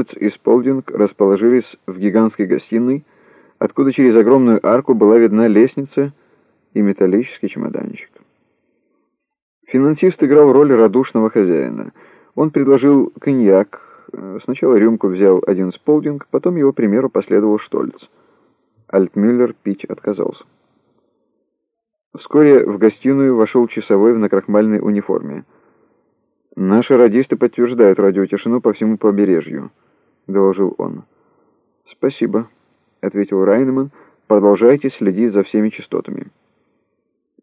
Шольц и Сполдинг расположились в гигантской гостиной, откуда через огромную арку была видна лестница и металлический чемоданчик. Финансист играл роль радушного хозяина. Он предложил коньяк, сначала рюмку взял один Сполдинг, потом его примеру последовал Штольц. Альтмюллер пить отказался. Вскоре в гостиную вошел часовой в накрахмальной униформе. «Наши радисты подтверждают радиотишину по всему побережью», — доложил он. «Спасибо», — ответил Райнеман. «Продолжайте следить за всеми частотами».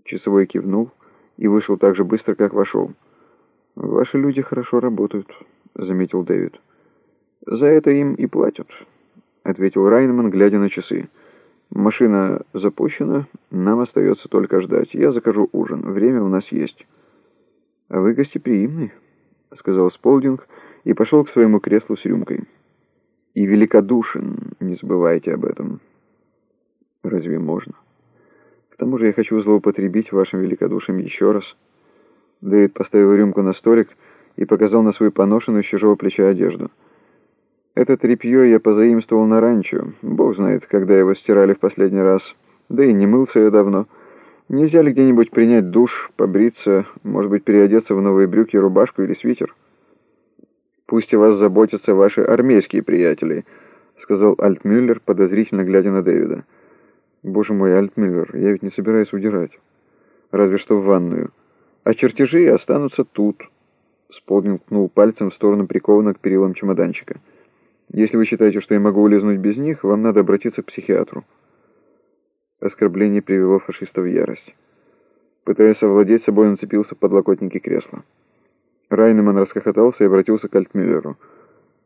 Часовой кивнул и вышел так же быстро, как вошел. «Ваши люди хорошо работают», — заметил Дэвид. «За это им и платят», — ответил Райнеман, глядя на часы. «Машина запущена, нам остается только ждать. Я закажу ужин, время у нас есть». «А вы гостеприимны», — сказал Сполдинг и пошел к своему креслу с рюмкой. «И великодушен, не забывайте об этом». «Разве можно?» «К тому же я хочу злоупотребить вашим великодушием еще раз». Дэвид поставил рюмку на столик и показал на свою поношенную с чужого плеча одежду. «Это тряпье я позаимствовал на ранчо. Бог знает, когда его стирали в последний раз. Да и не мылся я давно». Нельзя ли где-нибудь принять душ, побриться, может быть, переодеться в новые брюки, рубашку или свитер? Пусть о вас заботятся ваши армейские приятели, сказал Альтмюллер, подозрительно глядя на Дэвида. Боже мой, Альтмюллер, я ведь не собираюсь удирать. Разве что в ванную. А чертежи останутся тут. Сполдинг ткнул пальцем в сторону прикованного к перилам чемоданчика. Если вы считаете, что я могу улизнуть без них, вам надо обратиться к психиатру. Оскорбление привело фашиста в ярость. Пытаясь овладеть собой, он цепился в подлокотники кресла. Райнеман расхохотался и обратился к Альтмюллеру.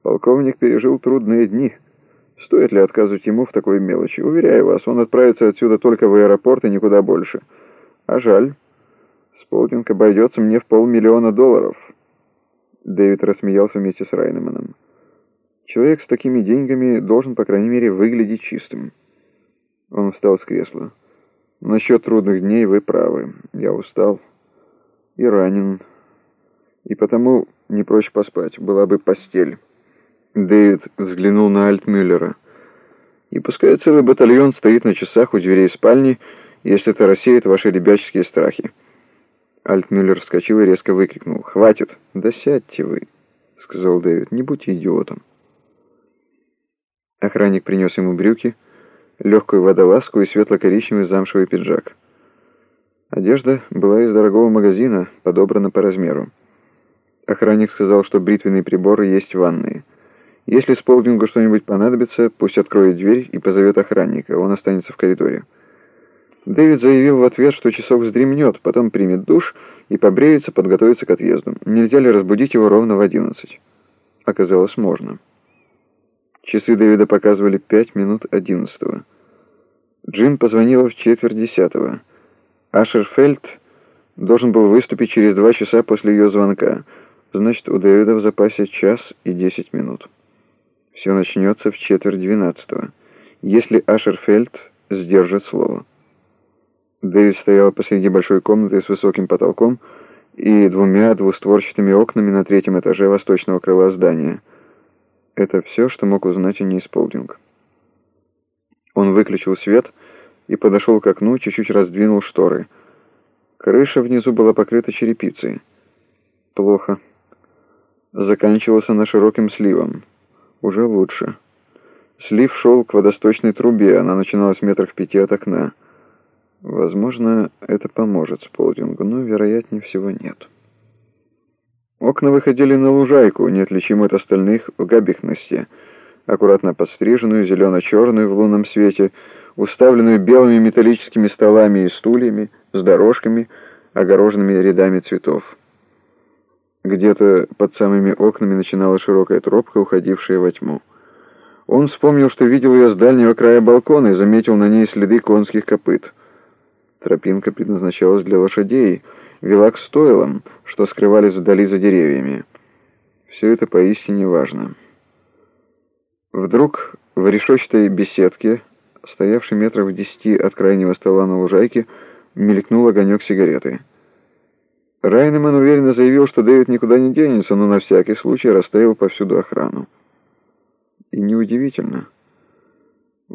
«Полковник пережил трудные дни. Стоит ли отказывать ему в такой мелочи? Уверяю вас, он отправится отсюда только в аэропорт и никуда больше. А жаль. Сполтинг обойдется мне в полмиллиона долларов». Дэвид рассмеялся вместе с Райнеманом. «Человек с такими деньгами должен, по крайней мере, выглядеть чистым». Он встал с кресла. «Насчет трудных дней вы правы. Я устал и ранен, и потому не прочь поспать. Была бы постель». Дэвид взглянул на Альтмюллера. «И пускай целый батальон стоит на часах у дверей спальни, если это рассеет ваши ребяческие страхи». Альтмюллер вскочил и резко выкрикнул. «Хватит! Да сядьте вы!» — сказал Дэвид. «Не будьте идиотом!» Охранник принес ему брюки, легкую водолазку и светло-коричневый замшевый пиджак. Одежда была из дорогого магазина, подобрана по размеру. Охранник сказал, что бритвенные приборы есть в ванной. Если Сполдингу что-нибудь понадобится, пусть откроет дверь и позовет охранника, он останется в коридоре. Дэвид заявил в ответ, что часок вздремнет, потом примет душ и побреется, подготовится к отъезду. Нельзя ли разбудить его ровно в одиннадцать? Оказалось, можно. Часы Дэвида показывали пять минут одиннадцатого. Джим позвонила в четверть десятого. Ашерфельд должен был выступить через два часа после ее звонка. Значит, у Дэвида в запасе час и десять минут. Все начнется в четверть двенадцатого, если Ашерфельд сдержит слово. Дэвид стоял посреди большой комнаты с высоким потолком и двумя двустворчатыми окнами на третьем этаже восточного крыла здания. Это все, что мог узнать о ней Сполдинг. Он выключил свет и подошел к окну, чуть-чуть раздвинул шторы. Крыша внизу была покрыта черепицей. Плохо. Заканчивалась она широким сливом. Уже лучше. Слив шел к водосточной трубе, она начиналась метрах пяти от окна. Возможно, это поможет Сполдингу, но, вероятнее всего, нет. Окна выходили на лужайку, неотличимую от остальных в габихности, аккуратно подстриженную, зелено-черную в лунном свете, уставленную белыми металлическими столами и стульями, с дорожками, огороженными рядами цветов. Где-то под самыми окнами начинала широкая тропка, уходившая во тьму. Он вспомнил, что видел ее с дальнего края балкона и заметил на ней следы конских копыт. Тропинка предназначалась для лошадей — вела к стойлам, что скрывались вдали за деревьями. Все это поистине важно. Вдруг в решетчатой беседке, стоявшей метров в десяти от крайнего стола на лужайке, мелькнул огонек сигареты. Райнеман уверенно заявил, что Дэвид никуда не денется, но на всякий случай расставил повсюду охрану. неудивительно.